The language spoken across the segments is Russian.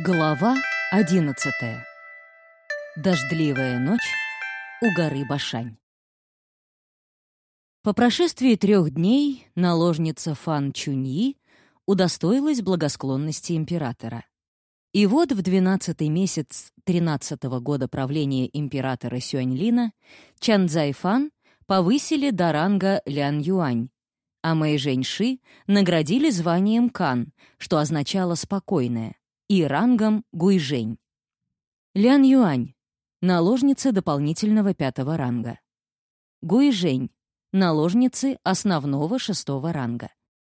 Глава одиннадцатая. Дождливая ночь у горы Башань. По прошествии трех дней наложница Фан Чуньи удостоилась благосклонности императора. И вот в двенадцатый месяц тринадцатого года правления императора Сюаньлина Чан Цзайфан повысили до ранга Лян Юань, а Мэй Жэньши наградили званием Кан, что означало «спокойное», и рангом Гуйжэнь. Лян Юань — наложница дополнительного пятого ранга. Гуйжэнь — наложницы основного шестого ранга.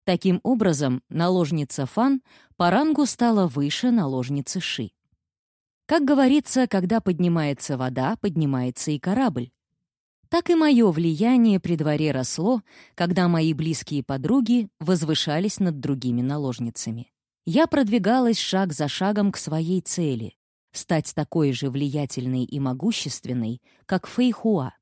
Таким образом, наложница Фан по рангу стала выше наложницы Ши. Как говорится, когда поднимается вода, поднимается и корабль. Так и мое влияние при дворе росло, когда мои близкие подруги возвышались над другими наложницами я продвигалась шаг за шагом к своей цели — стать такой же влиятельной и могущественной, как Фэйхуа.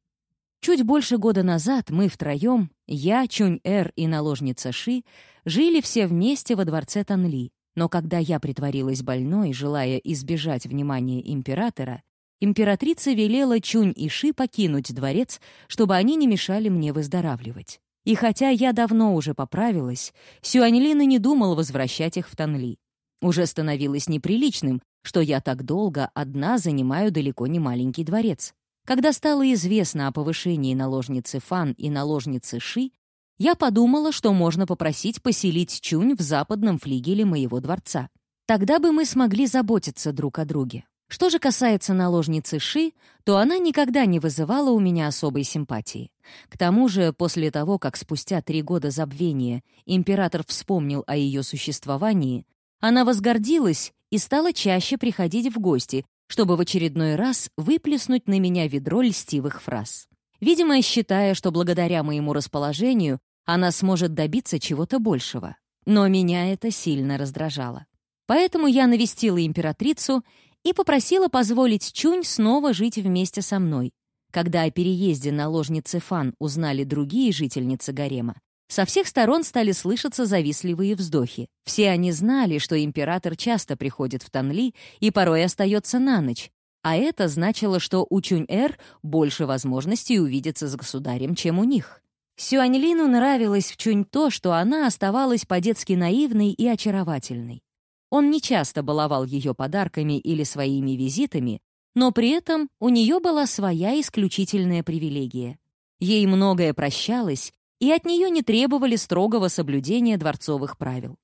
Чуть больше года назад мы втроем, я, Чунь-Эр и наложница Ши, жили все вместе во дворце Танли, но когда я притворилась больной, желая избежать внимания императора, императрица велела Чунь и Ши покинуть дворец, чтобы они не мешали мне выздоравливать. И хотя я давно уже поправилась, Сюаньлин и не думал возвращать их в Танли. Уже становилось неприличным, что я так долго одна занимаю далеко не маленький дворец. Когда стало известно о повышении наложницы Фан и наложницы Ши, я подумала, что можно попросить поселить Чунь в западном флигеле моего дворца. Тогда бы мы смогли заботиться друг о друге. Что же касается наложницы Ши, то она никогда не вызывала у меня особой симпатии. К тому же, после того, как спустя три года забвения император вспомнил о ее существовании, она возгордилась и стала чаще приходить в гости, чтобы в очередной раз выплеснуть на меня ведро льстивых фраз. Видимо, считая, что благодаря моему расположению она сможет добиться чего-то большего. Но меня это сильно раздражало. Поэтому я навестила императрицу и попросила позволить Чунь снова жить вместе со мной. Когда о переезде наложницы Фан узнали другие жительницы гарема, со всех сторон стали слышаться завистливые вздохи. Все они знали, что император часто приходит в Танли и порой остается на ночь, а это значило, что у Чунь-Эр больше возможностей увидеться с государем, чем у них. Сюаньлину нравилось в Чунь то, что она оставалась по-детски наивной и очаровательной. Он нечасто баловал ее подарками или своими визитами, но при этом у нее была своя исключительная привилегия. Ей многое прощалось, и от нее не требовали строгого соблюдения дворцовых правил.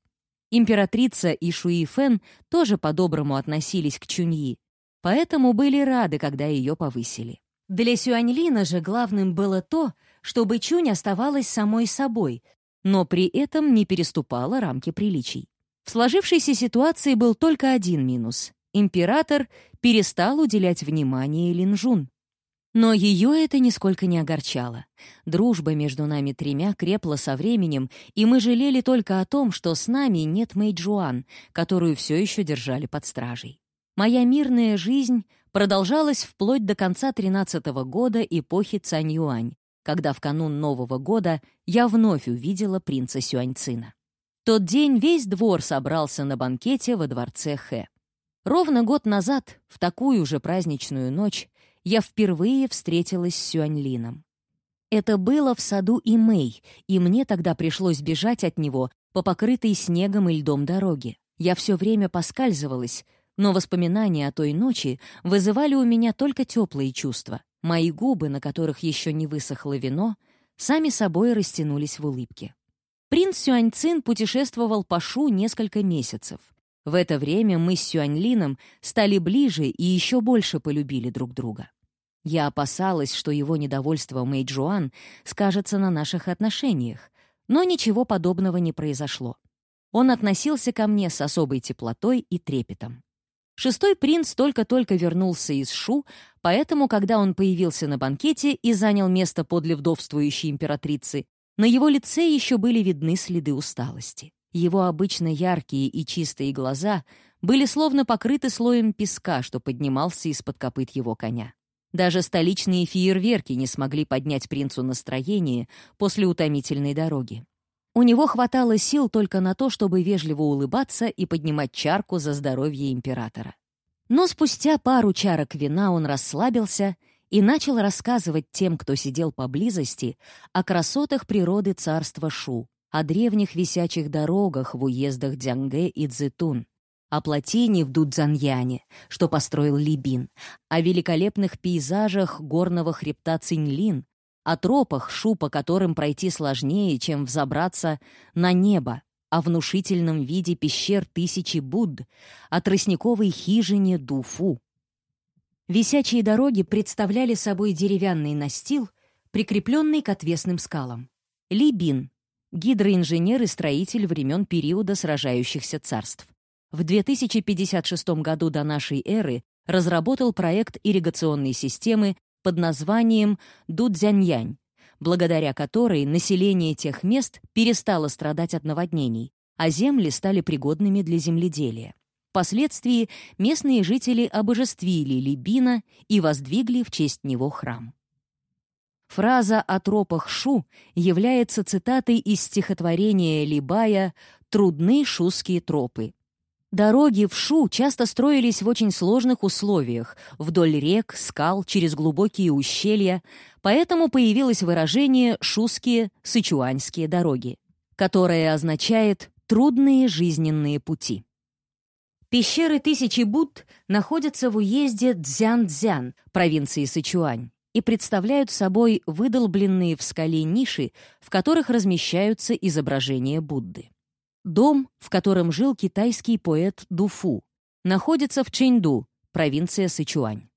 Императрица и Шуи Фэн тоже по-доброму относились к Чуньи, поэтому были рады, когда ее повысили. Для Сюаньлина же главным было то, чтобы Чунь оставалась самой собой, но при этом не переступала рамки приличий. В сложившейся ситуации был только один минус. Император перестал уделять внимание Линжун. Но ее это нисколько не огорчало. Дружба между нами тремя крепла со временем, и мы жалели только о том, что с нами нет Мэйджуан, которую все еще держали под стражей. Моя мирная жизнь продолжалась вплоть до конца 13 -го года эпохи Цань-Юань, когда в канун Нового года я вновь увидела принца Сюаньцина тот день весь двор собрался на банкете во дворце Хэ. Ровно год назад, в такую же праздничную ночь, я впервые встретилась с Сюаньлином. Это было в саду Имэй, и мне тогда пришлось бежать от него по покрытой снегом и льдом дороге. Я все время поскальзывалась, но воспоминания о той ночи вызывали у меня только теплые чувства. Мои губы, на которых еще не высохло вино, сами собой растянулись в улыбке. Принц Сюаньцин путешествовал по Шу несколько месяцев. В это время мы с Сюаньлином стали ближе и еще больше полюбили друг друга. Я опасалась, что его недовольство Мэйджуан скажется на наших отношениях, но ничего подобного не произошло. Он относился ко мне с особой теплотой и трепетом. Шестой принц только-только вернулся из Шу, поэтому, когда он появился на банкете и занял место подле вдовствующей императрицы, на его лице еще были видны следы усталости. Его обычно яркие и чистые глаза были словно покрыты слоем песка, что поднимался из-под копыт его коня. Даже столичные фейерверки не смогли поднять принцу настроение после утомительной дороги. У него хватало сил только на то, чтобы вежливо улыбаться и поднимать чарку за здоровье императора. Но спустя пару чарок вина он расслабился и начал рассказывать тем, кто сидел поблизости, о красотах природы царства Шу, о древних висячих дорогах в уездах Дзянгэ и Цзэтун, о плотине в Дудзаньяне, что построил Либин, о великолепных пейзажах горного хребта Циньлин, о тропах, шу по которым пройти сложнее, чем взобраться на небо, о внушительном виде пещер тысячи Будд, о тростниковой хижине Дуфу. Висячие дороги представляли собой деревянный настил, прикрепленный к отвесным скалам. Либин гидроинженер и строитель времен периода сражающихся царств. В 2056 году до нашей эры разработал проект ирригационной системы под названием Дудзяньянь, благодаря которой население тех мест перестало страдать от наводнений, а земли стали пригодными для земледелия. Впоследствии местные жители обожествили Либина и воздвигли в честь него храм. Фраза о тропах Шу является цитатой из стихотворения Либая «Трудны шуские тропы». Дороги в Шу часто строились в очень сложных условиях, вдоль рек, скал, через глубокие ущелья, поэтому появилось выражение «шуские сычуаньские дороги», которое означает «трудные жизненные пути». Пещеры Тысячи Будд находятся в уезде Цзян-Цзян, провинции Сычуань и представляют собой выдолбленные в скале ниши, в которых размещаются изображения Будды. Дом, в котором жил китайский поэт Дуфу, находится в Чэньду, провинция Сычуань.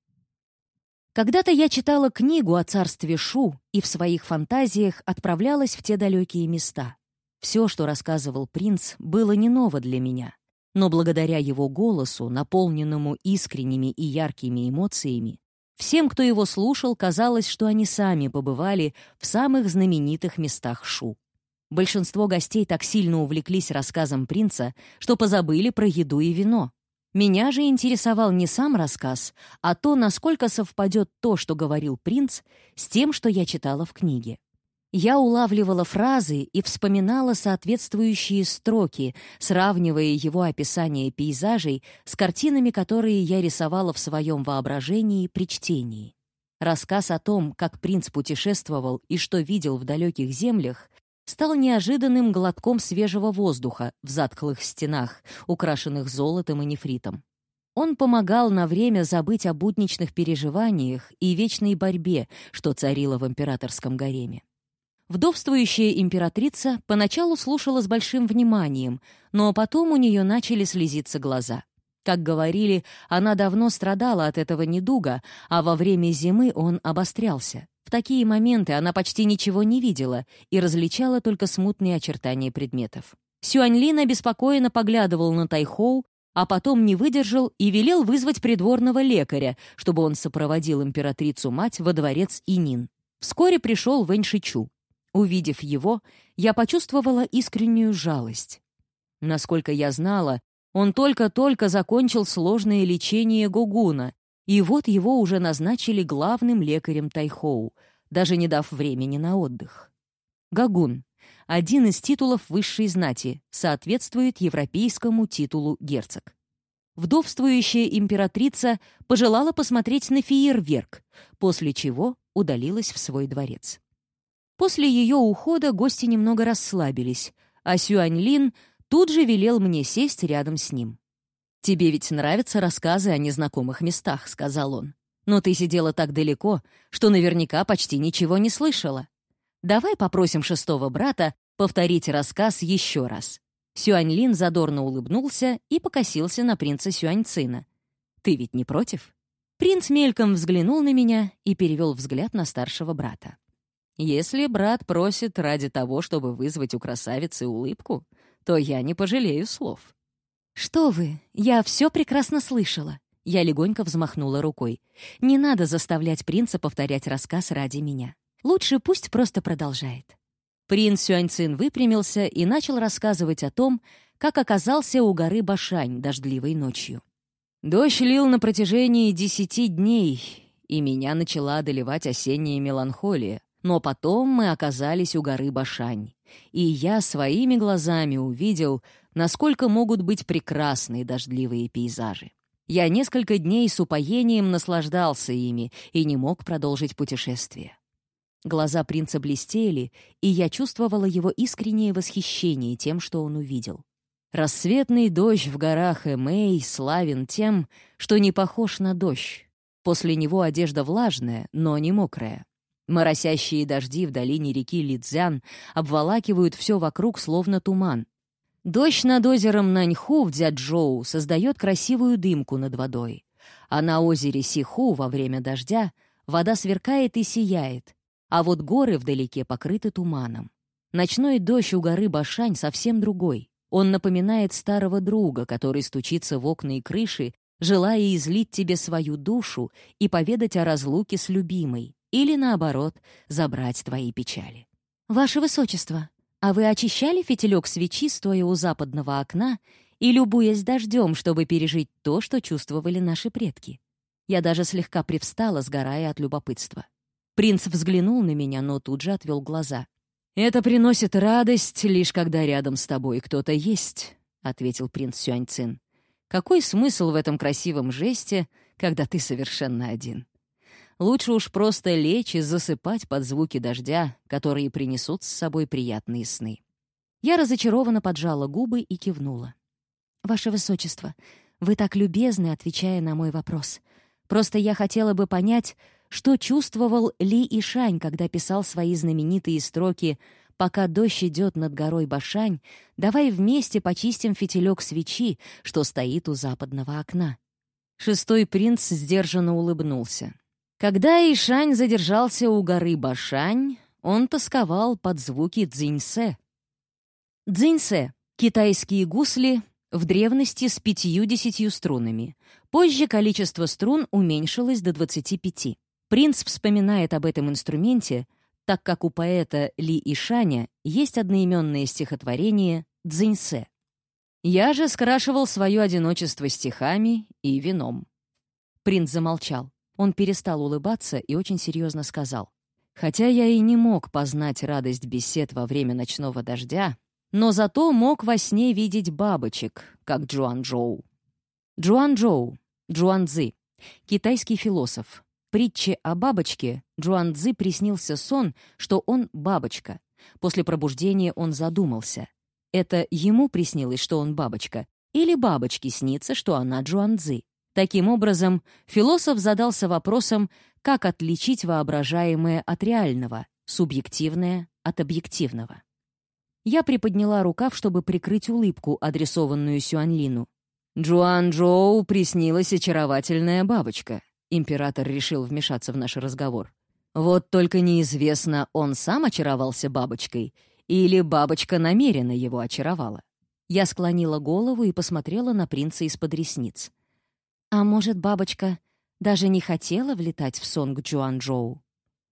Когда-то я читала книгу о царстве Шу и в своих фантазиях отправлялась в те далекие места. Все, что рассказывал принц, было не ново для меня. Но благодаря его голосу, наполненному искренними и яркими эмоциями, Всем, кто его слушал, казалось, что они сами побывали в самых знаменитых местах Шу. Большинство гостей так сильно увлеклись рассказом принца, что позабыли про еду и вино. Меня же интересовал не сам рассказ, а то, насколько совпадет то, что говорил принц, с тем, что я читала в книге. Я улавливала фразы и вспоминала соответствующие строки, сравнивая его описание пейзажей с картинами, которые я рисовала в своем воображении при чтении. Рассказ о том, как принц путешествовал и что видел в далеких землях, стал неожиданным глотком свежего воздуха в затхлых стенах, украшенных золотом и нефритом. Он помогал на время забыть о будничных переживаниях и вечной борьбе, что царило в императорском гареме. Вдовствующая императрица поначалу слушала с большим вниманием, но потом у нее начали слезиться глаза. Как говорили, она давно страдала от этого недуга, а во время зимы он обострялся. В такие моменты она почти ничего не видела и различала только смутные очертания предметов. Сюаньлин обеспокоенно поглядывал на Тайхоу, а потом не выдержал и велел вызвать придворного лекаря, чтобы он сопроводил императрицу-мать во дворец Инин. Вскоре пришел Вэнь Шичу. Увидев его, я почувствовала искреннюю жалость. Насколько я знала, он только-только закончил сложное лечение Гугуна, и вот его уже назначили главным лекарем Тайхоу, даже не дав времени на отдых. Гагун — один из титулов высшей знати, соответствует европейскому титулу герцог. Вдовствующая императрица пожелала посмотреть на фейерверк, после чего удалилась в свой дворец. После ее ухода гости немного расслабились, а Сюаньлин тут же велел мне сесть рядом с ним. «Тебе ведь нравятся рассказы о незнакомых местах», — сказал он. «Но ты сидела так далеко, что наверняка почти ничего не слышала. Давай попросим шестого брата повторить рассказ еще раз». Сюаньлин задорно улыбнулся и покосился на принца Сюаньцина. «Ты ведь не против?» Принц мельком взглянул на меня и перевел взгляд на старшего брата. Если брат просит ради того, чтобы вызвать у красавицы улыбку, то я не пожалею слов. «Что вы, я все прекрасно слышала». Я легонько взмахнула рукой. «Не надо заставлять принца повторять рассказ ради меня. Лучше пусть просто продолжает». Принц Сюаньцин выпрямился и начал рассказывать о том, как оказался у горы Башань дождливой ночью. Дождь лил на протяжении десяти дней, и меня начала одолевать осенняя меланхолия. Но потом мы оказались у горы Башань. и я своими глазами увидел, насколько могут быть прекрасные дождливые пейзажи. Я несколько дней с упоением наслаждался ими и не мог продолжить путешествие. Глаза принца блестели, и я чувствовала его искреннее восхищение тем, что он увидел. Рассветный дождь в горах Эмей славен тем, что не похож на дождь. После него одежда влажная, но не мокрая. Моросящие дожди в долине реки Лидзян обволакивают все вокруг, словно туман. Дождь над озером Наньху в Дзяджоу создает красивую дымку над водой. А на озере Сиху во время дождя вода сверкает и сияет, а вот горы вдалеке покрыты туманом. Ночной дождь у горы Башань совсем другой. Он напоминает старого друга, который стучится в окна и крыши, желая излить тебе свою душу и поведать о разлуке с любимой, или, наоборот, забрать твои печали. «Ваше Высочество, а вы очищали фитилек свечи, стоя у западного окна и любуясь дождем, чтобы пережить то, что чувствовали наши предки?» Я даже слегка привстала, сгорая от любопытства. Принц взглянул на меня, но тут же отвел глаза. «Это приносит радость, лишь когда рядом с тобой кто-то есть», — ответил принц Сюаньцин. «Какой смысл в этом красивом жесте, когда ты совершенно один?» Лучше уж просто лечь и засыпать под звуки дождя, которые принесут с собой приятные сны. Я разочарованно поджала губы и кивнула. «Ваше Высочество, вы так любезны, отвечая на мой вопрос. Просто я хотела бы понять, что чувствовал Ли Ишань, когда писал свои знаменитые строки «Пока дождь идет над горой Башань, давай вместе почистим фитилек свечи, что стоит у западного окна». Шестой принц сдержанно улыбнулся. Когда Ишань задержался у горы Башань, он тосковал под звуки дзиньсе. Дзиньсе — китайские гусли, в древности с пятью-десятью струнами. Позже количество струн уменьшилось до 25. Принц вспоминает об этом инструменте, так как у поэта Ли Ишаня есть одноименное стихотворение «Дзиньсе». Я же скрашивал свое одиночество стихами и вином. Принц замолчал. Он перестал улыбаться и очень серьезно сказал. «Хотя я и не мог познать радость бесед во время ночного дождя, но зато мог во сне видеть бабочек, как Джуан Джоу». Джуан Джоу, Джуан Цзи, китайский философ. Притче о бабочке Джуан Цзи приснился сон, что он бабочка. После пробуждения он задумался. Это ему приснилось, что он бабочка, или бабочке снится, что она Джуан Цзи. Таким образом, философ задался вопросом, как отличить воображаемое от реального, субъективное от объективного. Я приподняла рукав, чтобы прикрыть улыбку, адресованную Сюанлину. «Джуан Джоу приснилась очаровательная бабочка», — император решил вмешаться в наш разговор. «Вот только неизвестно, он сам очаровался бабочкой или бабочка намеренно его очаровала». Я склонила голову и посмотрела на принца из-под ресниц. А может, бабочка даже не хотела влетать в сон к Джоу?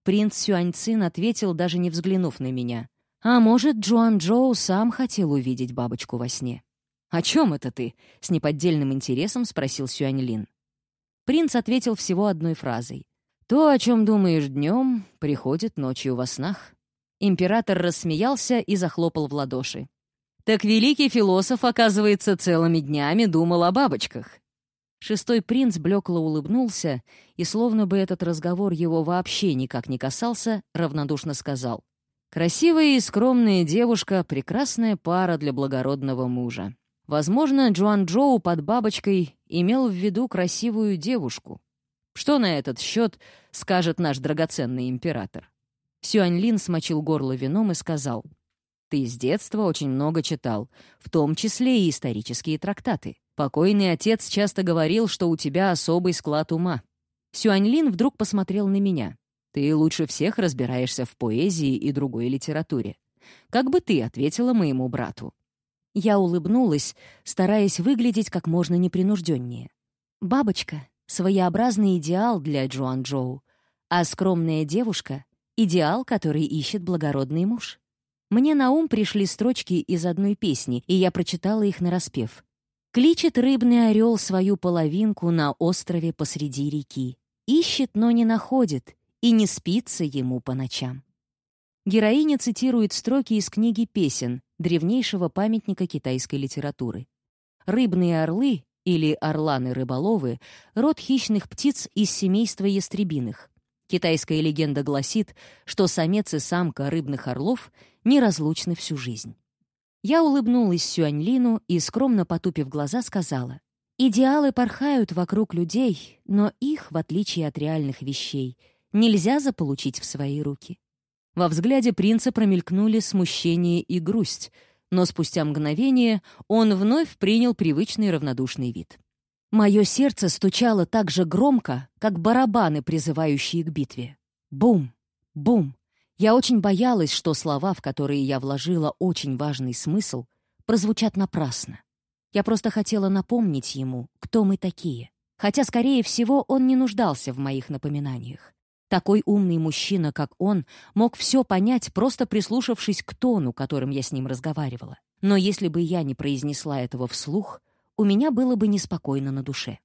Принц Сюаньцин ответил, даже не взглянув на меня. А может, Джуан Джоу сам хотел увидеть бабочку во сне? «О чем это ты?» — с неподдельным интересом спросил Сюаньлин. Принц ответил всего одной фразой. «То, о чем думаешь днем, приходит ночью во снах». Император рассмеялся и захлопал в ладоши. «Так великий философ, оказывается, целыми днями думал о бабочках. Шестой принц блекло улыбнулся и, словно бы этот разговор его вообще никак не касался, равнодушно сказал. «Красивая и скромная девушка — прекрасная пара для благородного мужа. Возможно, Джуан Джоу под бабочкой имел в виду красивую девушку. Что на этот счет скажет наш драгоценный император?» Сюань Лин смочил горло вином и сказал. «Ты с детства очень много читал, в том числе и исторические трактаты. Покойный отец часто говорил, что у тебя особый склад ума. Сюаньлин вдруг посмотрел на меня. Ты лучше всех разбираешься в поэзии и другой литературе. Как бы ты ответила моему брату?» Я улыбнулась, стараясь выглядеть как можно непринужденнее. «Бабочка — своеобразный идеал для Джоан Джоу, а скромная девушка — идеал, который ищет благородный муж». Мне на ум пришли строчки из одной песни, и я прочитала их нараспев. Кличет рыбный орел свою половинку на острове посреди реки. Ищет, но не находит, и не спится ему по ночам. Героиня цитирует строки из книги «Песен», древнейшего памятника китайской литературы. Рыбные орлы, или орланы-рыболовы, род хищных птиц из семейства ястребиных. Китайская легенда гласит, что самец и самка рыбных орлов неразлучны всю жизнь. Я улыбнулась Сюаньлину и, скромно потупив глаза, сказала, «Идеалы порхают вокруг людей, но их, в отличие от реальных вещей, нельзя заполучить в свои руки. Во взгляде принца промелькнули смущение и грусть, но спустя мгновение он вновь принял привычный равнодушный вид. Мое сердце стучало так же громко, как барабаны, призывающие к битве. Бум! Бум! Я очень боялась, что слова, в которые я вложила очень важный смысл, прозвучат напрасно. Я просто хотела напомнить ему, кто мы такие. Хотя, скорее всего, он не нуждался в моих напоминаниях. Такой умный мужчина, как он, мог все понять, просто прислушавшись к тону, которым я с ним разговаривала. Но если бы я не произнесла этого вслух, у меня было бы неспокойно на душе.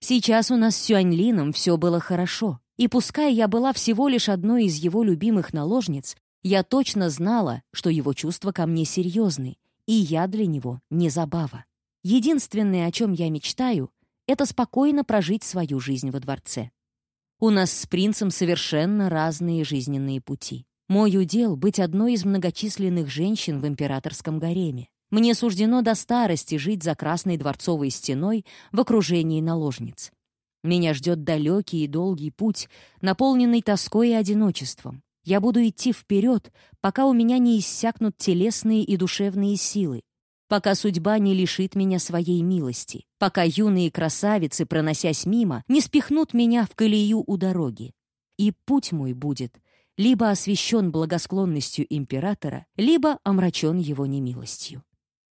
Сейчас у нас с Сюаньлином все было хорошо, и пускай я была всего лишь одной из его любимых наложниц, я точно знала, что его чувства ко мне серьезны, и я для него не забава. Единственное, о чем я мечтаю, это спокойно прожить свою жизнь во дворце. У нас с принцем совершенно разные жизненные пути. Мой удел — быть одной из многочисленных женщин в императорском гареме. Мне суждено до старости жить за красной дворцовой стеной в окружении наложниц. Меня ждет далекий и долгий путь, наполненный тоской и одиночеством. Я буду идти вперед, пока у меня не иссякнут телесные и душевные силы, пока судьба не лишит меня своей милости, пока юные красавицы, проносясь мимо, не спихнут меня в колею у дороги. И путь мой будет либо освящен благосклонностью императора, либо омрачен его немилостью.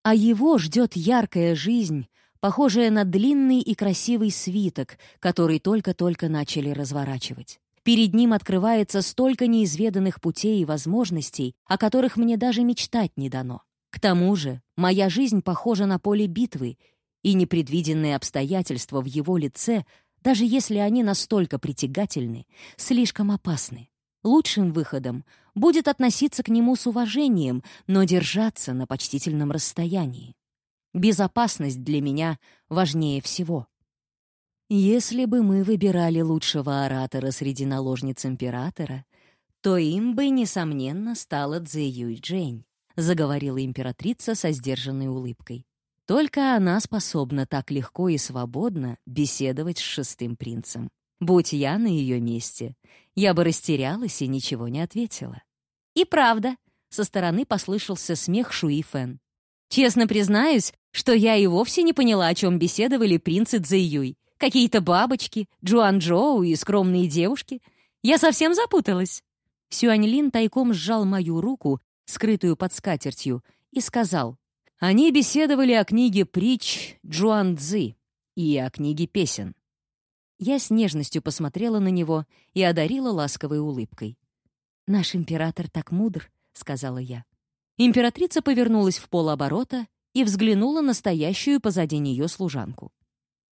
А его ждет яркая жизнь, похожая на длинный и красивый свиток, который только-только начали разворачивать. Перед ним открывается столько неизведанных путей и возможностей, о которых мне даже мечтать не дано. К тому же моя жизнь похожа на поле битвы, и непредвиденные обстоятельства в его лице, даже если они настолько притягательны, слишком опасны. Лучшим выходом будет относиться к нему с уважением, но держаться на почтительном расстоянии. Безопасность для меня важнее всего. Если бы мы выбирали лучшего оратора среди наложниц императора, то им бы, несомненно, стала Цзэ Юй Джень. — заговорила императрица со сдержанной улыбкой. «Только она способна так легко и свободно беседовать с шестым принцем. Будь я на ее месте, я бы растерялась и ничего не ответила». «И правда», — со стороны послышался смех Шуи Фэн. «Честно признаюсь, что я и вовсе не поняла, о чем беседовали принцы Цзэйюй. Какие-то бабочки, Джуан Джоу и скромные девушки. Я совсем запуталась». Сюаньлин тайком сжал мою руку скрытую под скатертью, и сказал, «Они беседовали о книге притч Джуан Цзы и о книге песен». Я с нежностью посмотрела на него и одарила ласковой улыбкой. «Наш император так мудр», — сказала я. Императрица повернулась в полоборота и взглянула на стоящую позади нее служанку.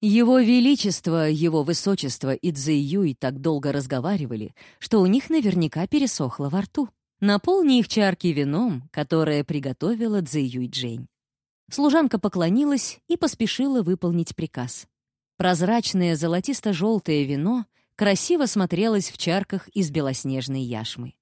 Его Величество, Его Высочество и Цзэй Юй так долго разговаривали, что у них наверняка пересохло во рту. Наполни их чарки вином, которое приготовила Цзэюй Джень. Служанка поклонилась и поспешила выполнить приказ. Прозрачное золотисто-желтое вино красиво смотрелось в чарках из белоснежной яшмы.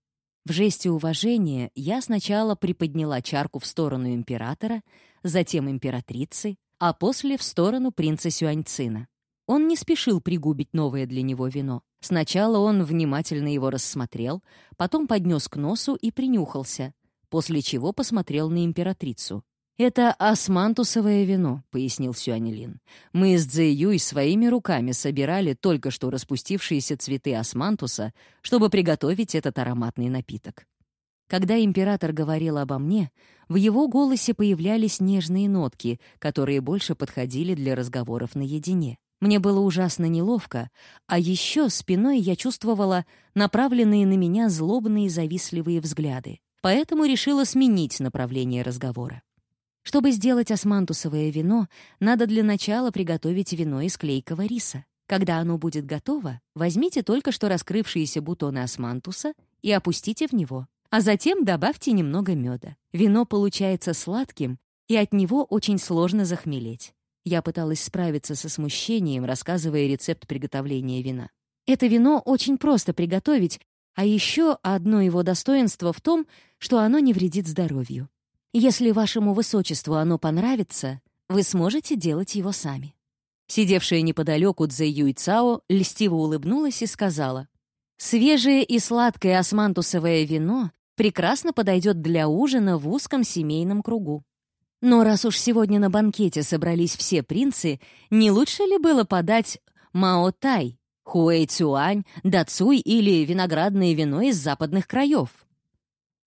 В жесте уважения я сначала приподняла чарку в сторону императора, затем императрицы, а после в сторону принца Сюаньцина. Он не спешил пригубить новое для него вино. Сначала он внимательно его рассмотрел, потом поднес к носу и принюхался, после чего посмотрел на императрицу. «Это османтусовое вино», — пояснил Сюанилин. «Мы с Цзэюй своими руками собирали только что распустившиеся цветы османтуса, чтобы приготовить этот ароматный напиток». Когда император говорил обо мне, в его голосе появлялись нежные нотки, которые больше подходили для разговоров наедине. Мне было ужасно неловко, а еще спиной я чувствовала направленные на меня злобные завистливые взгляды, поэтому решила сменить направление разговора. Чтобы сделать османтусовое вино, надо для начала приготовить вино из клейкого риса. Когда оно будет готово, возьмите только что раскрывшиеся бутоны османтуса и опустите в него. а затем добавьте немного меда. Вино получается сладким, и от него очень сложно захмелеть. Я пыталась справиться со смущением, рассказывая рецепт приготовления вина. Это вино очень просто приготовить, а еще одно его достоинство в том, что оно не вредит здоровью. Если вашему высочеству оно понравится, вы сможете делать его сами. Сидевшая неподалеку Цзэ Юй Цао льстиво улыбнулась и сказала, «Свежее и сладкое османтусовое вино прекрасно подойдет для ужина в узком семейном кругу. Но раз уж сегодня на банкете собрались все принцы, не лучше ли было подать мао-тай, хуэй-цюань, дацуй или виноградное вино из западных краев?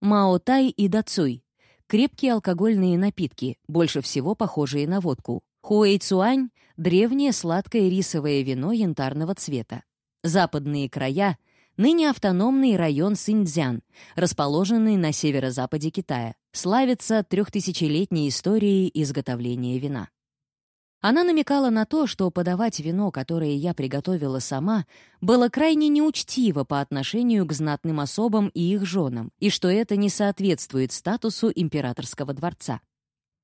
Мао-тай и дацуй — крепкие алкогольные напитки, больше всего похожие на водку. Хуэй-цюань — древнее сладкое рисовое вино янтарного цвета. Западные края ныне автономный район Синьцзян, расположенный на северо-западе Китая, славится трехтысячелетней историей изготовления вина. Она намекала на то, что подавать вино, которое я приготовила сама, было крайне неучтиво по отношению к знатным особам и их женам, и что это не соответствует статусу императорского дворца.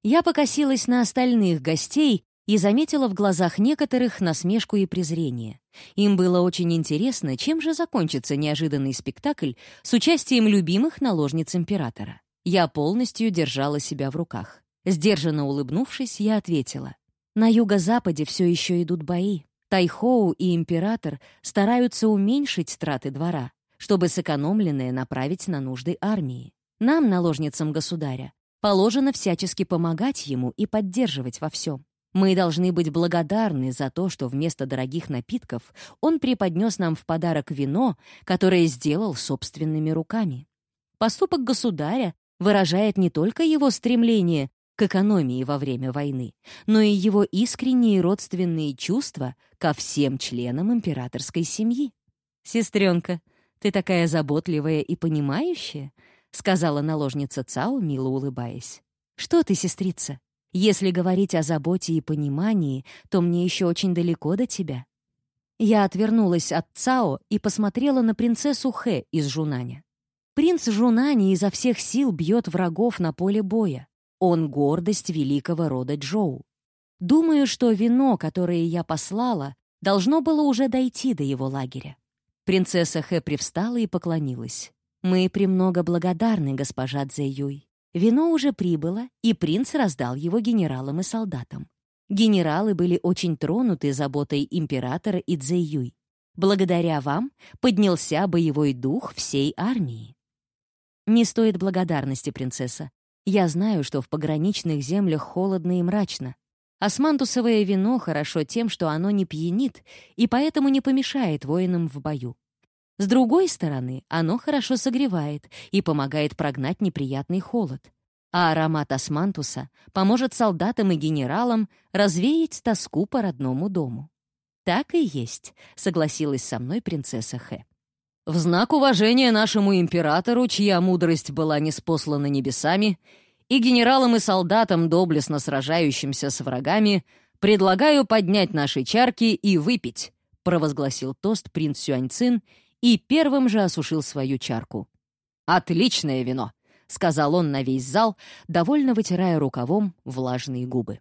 Я покосилась на остальных гостей и заметила в глазах некоторых насмешку и презрение. Им было очень интересно, чем же закончится неожиданный спектакль с участием любимых наложниц императора. Я полностью держала себя в руках. Сдержанно улыбнувшись, я ответила. На юго-западе все еще идут бои. Тайхоу и император стараются уменьшить траты двора, чтобы сэкономленное направить на нужды армии. Нам, наложницам государя, положено всячески помогать ему и поддерживать во всем. Мы должны быть благодарны за то, что вместо дорогих напитков он преподнес нам в подарок вино, которое сделал собственными руками. Поступок государя выражает не только его стремление к экономии во время войны, но и его искренние родственные чувства ко всем членам императорской семьи. «Сестренка, ты такая заботливая и понимающая», — сказала наложница Цао, мило улыбаясь. «Что ты, сестрица? Если говорить о заботе и понимании, то мне еще очень далеко до тебя». Я отвернулась от Цао и посмотрела на принцессу Хэ из Жунаня. Принц Жунани изо всех сил бьет врагов на поле боя. Он гордость великого рода Джоу. Думаю, что вино, которое я послала, должно было уже дойти до его лагеря. Принцесса Хэ привстала и поклонилась. «Мы премного благодарны, госпожа Цзэюй. Вино уже прибыло, и принц раздал его генералам и солдатам. Генералы были очень тронуты заботой императора и Цзэюй. Благодаря вам поднялся боевой дух всей армии. Не стоит благодарности, принцесса. Я знаю, что в пограничных землях холодно и мрачно. Османтусовое вино хорошо тем, что оно не пьянит и поэтому не помешает воинам в бою. С другой стороны, оно хорошо согревает и помогает прогнать неприятный холод. А аромат османтуса поможет солдатам и генералам развеять тоску по родному дому. «Так и есть», — согласилась со мной принцесса Хэ. «В знак уважения нашему императору, чья мудрость была неспослана небесами, и генералам и солдатам, доблестно сражающимся с врагами, предлагаю поднять наши чарки и выпить», — провозгласил тост принц Сюаньцин и первым же осушил свою чарку. «Отличное вино!» — сказал он на весь зал, довольно вытирая рукавом влажные губы.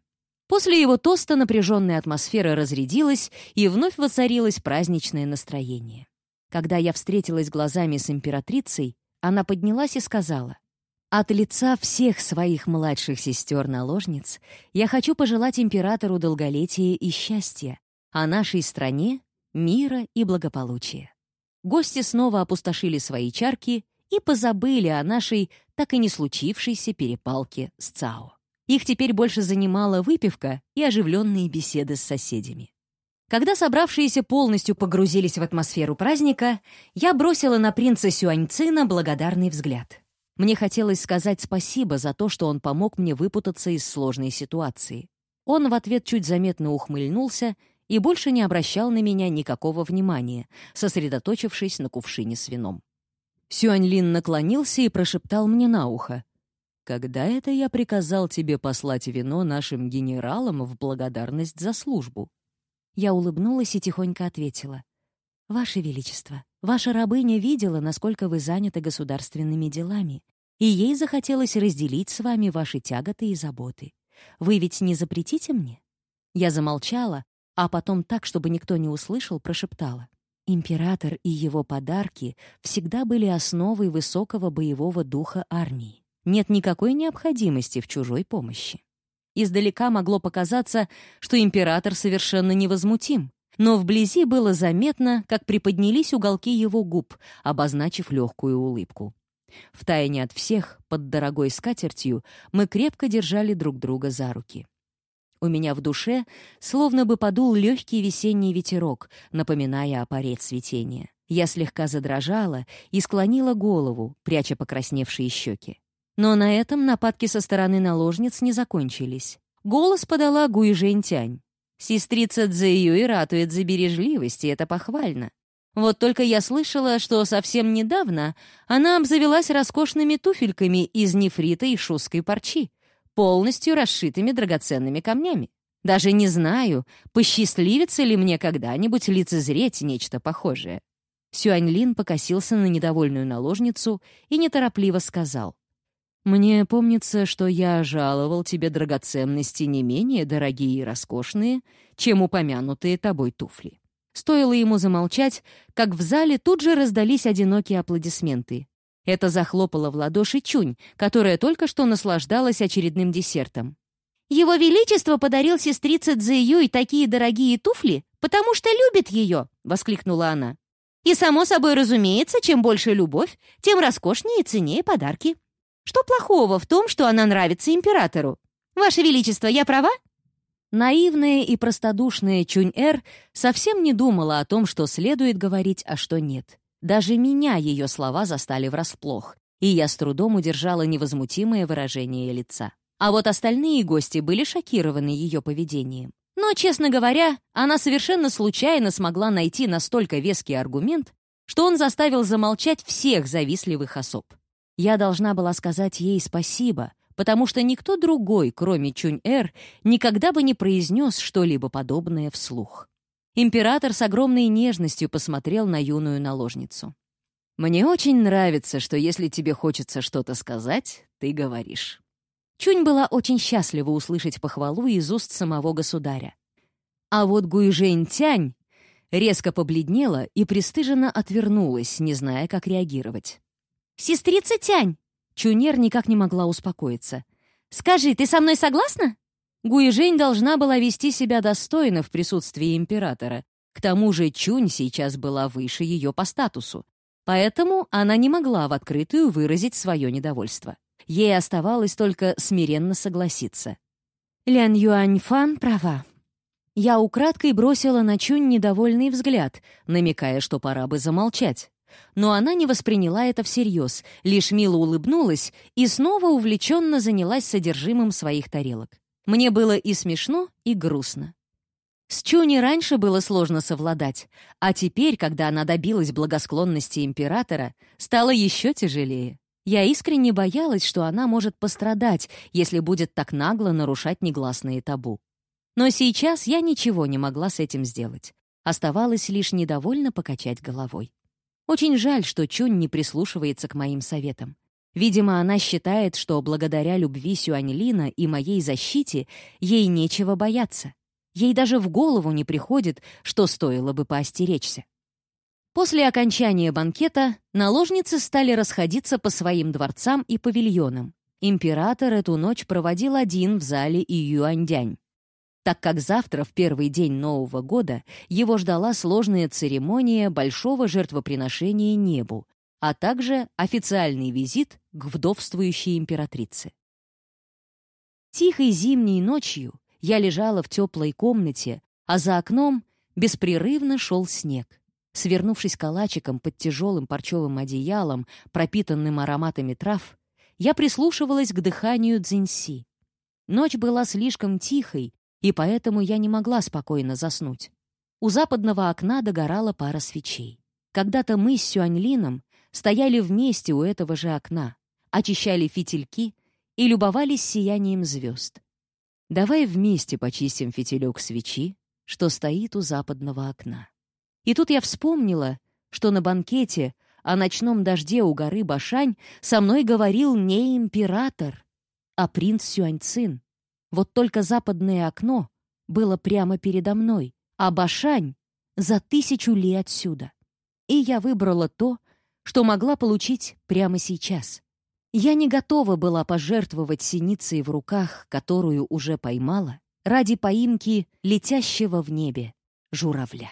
После его тоста напряженная атмосфера разрядилась, и вновь воцарилось праздничное настроение. Когда я встретилась глазами с императрицей, она поднялась и сказала, «От лица всех своих младших сестер-наложниц я хочу пожелать императору долголетия и счастья, а нашей стране — мира и благополучия». Гости снова опустошили свои чарки и позабыли о нашей так и не случившейся перепалке с ЦАО. Их теперь больше занимала выпивка и оживленные беседы с соседями. Когда собравшиеся полностью погрузились в атмосферу праздника, я бросила на принца Сюаньцина благодарный взгляд. Мне хотелось сказать спасибо за то, что он помог мне выпутаться из сложной ситуации. Он в ответ чуть заметно ухмыльнулся и больше не обращал на меня никакого внимания, сосредоточившись на кувшине с вином. Сюаньлин наклонился и прошептал мне на ухо. «Когда это я приказал тебе послать вино нашим генералам в благодарность за службу?» Я улыбнулась и тихонько ответила. «Ваше Величество, ваша рабыня видела, насколько вы заняты государственными делами, и ей захотелось разделить с вами ваши тяготы и заботы. Вы ведь не запретите мне?» Я замолчала, а потом так, чтобы никто не услышал, прошептала. Император и его подарки всегда были основой высокого боевого духа армии. Нет никакой необходимости в чужой помощи. Издалека могло показаться, что император совершенно невозмутим, но вблизи было заметно, как приподнялись уголки его губ, обозначив легкую улыбку. Втайне от всех, под дорогой скатертью, мы крепко держали друг друга за руки. У меня в душе словно бы подул легкий весенний ветерок, напоминая о паре цветения. Я слегка задрожала и склонила голову, пряча покрасневшие щеки. Но на этом нападки со стороны наложниц не закончились. Голос подала Гуи Тянь. Сестрица Цзэюй ратует за бережливость, и это похвально. Вот только я слышала, что совсем недавно она обзавелась роскошными туфельками из нефрита и шусской парчи, полностью расшитыми драгоценными камнями. Даже не знаю, посчастливится ли мне когда-нибудь лицезреть нечто похожее. Сюаньлин покосился на недовольную наложницу и неторопливо сказал. «Мне помнится, что я жаловал тебе драгоценности не менее дорогие и роскошные, чем упомянутые тобой туфли». Стоило ему замолчать, как в зале тут же раздались одинокие аплодисменты. Это захлопала в ладоши Чунь, которая только что наслаждалась очередным десертом. «Его Величество подарил сестрице Цзэюй такие дорогие туфли, потому что любит ее!» — воскликнула она. «И, само собой разумеется, чем больше любовь, тем роскошнее и ценнее подарки. Что плохого в том, что она нравится императору? Ваше Величество, я права?» Наивная и простодушная Чунь-Эр совсем не думала о том, что следует говорить, а что нет. Даже меня ее слова застали врасплох, и я с трудом удержала невозмутимое выражение лица. А вот остальные гости были шокированы ее поведением. Но, честно говоря, она совершенно случайно смогла найти настолько веский аргумент, что он заставил замолчать всех завистливых особ. Я должна была сказать ей спасибо, потому что никто другой, кроме Чунь-Эр, никогда бы не произнес что-либо подобное вслух. Император с огромной нежностью посмотрел на юную наложницу. «Мне очень нравится, что если тебе хочется что-то сказать, ты говоришь». Чунь была очень счастлива услышать похвалу из уст самого государя. А вот Гуйжэнь Тянь резко побледнела и пристыженно отвернулась, не зная, как реагировать. «Сестрица Тянь!» Чунер никак не могла успокоиться. «Скажи, ты со мной согласна?» Гуижень должна была вести себя достойно в присутствии императора. К тому же Чунь сейчас была выше ее по статусу. Поэтому она не могла в открытую выразить свое недовольство. Ей оставалось только смиренно согласиться. Лян Юаньфан права. Я украдкой бросила на Чунь недовольный взгляд, намекая, что пора бы замолчать. Но она не восприняла это всерьез, лишь мило улыбнулась и снова увлеченно занялась содержимым своих тарелок. Мне было и смешно, и грустно. С Чуни раньше было сложно совладать, а теперь, когда она добилась благосклонности императора, стало еще тяжелее. Я искренне боялась, что она может пострадать, если будет так нагло нарушать негласные табу. Но сейчас я ничего не могла с этим сделать. Оставалось лишь недовольно покачать головой. Очень жаль, что Чунь не прислушивается к моим советам. Видимо, она считает, что благодаря любви Сюаньлина и моей защите ей нечего бояться. Ей даже в голову не приходит, что стоило бы поостеречься. После окончания банкета наложницы стали расходиться по своим дворцам и павильонам. Император эту ночь проводил один в зале Июаньдянь. Так как завтра, в первый день Нового года, его ждала сложная церемония большого жертвоприношения небу, а также официальный визит к вдовствующей императрице. Тихой зимней ночью я лежала в теплой комнате, а за окном беспрерывно шел снег. Свернувшись калачиком под тяжелым парчевым одеялом, пропитанным ароматами трав, я прислушивалась к дыханию дзиньси. Ночь была слишком тихой, и поэтому я не могла спокойно заснуть. У западного окна догорала пара свечей. Когда-то мы с Сюаньлином стояли вместе у этого же окна, очищали фитильки и любовались сиянием звезд. Давай вместе почистим фитилек свечи, что стоит у западного окна. И тут я вспомнила, что на банкете о ночном дожде у горы Башань со мной говорил не император, а принц Сюаньцин. Вот только западное окно было прямо передо мной, а Башань — за тысячу ли отсюда. И я выбрала то, что могла получить прямо сейчас. Я не готова была пожертвовать синицей в руках, которую уже поймала, ради поимки летящего в небе журавля.